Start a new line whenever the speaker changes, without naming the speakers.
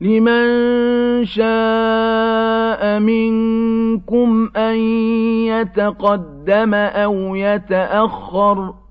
لِمَن شَاءَ مِنكُمْ أَن يَتَقَدَّمَ أَوْ يَتَأَخَّرَ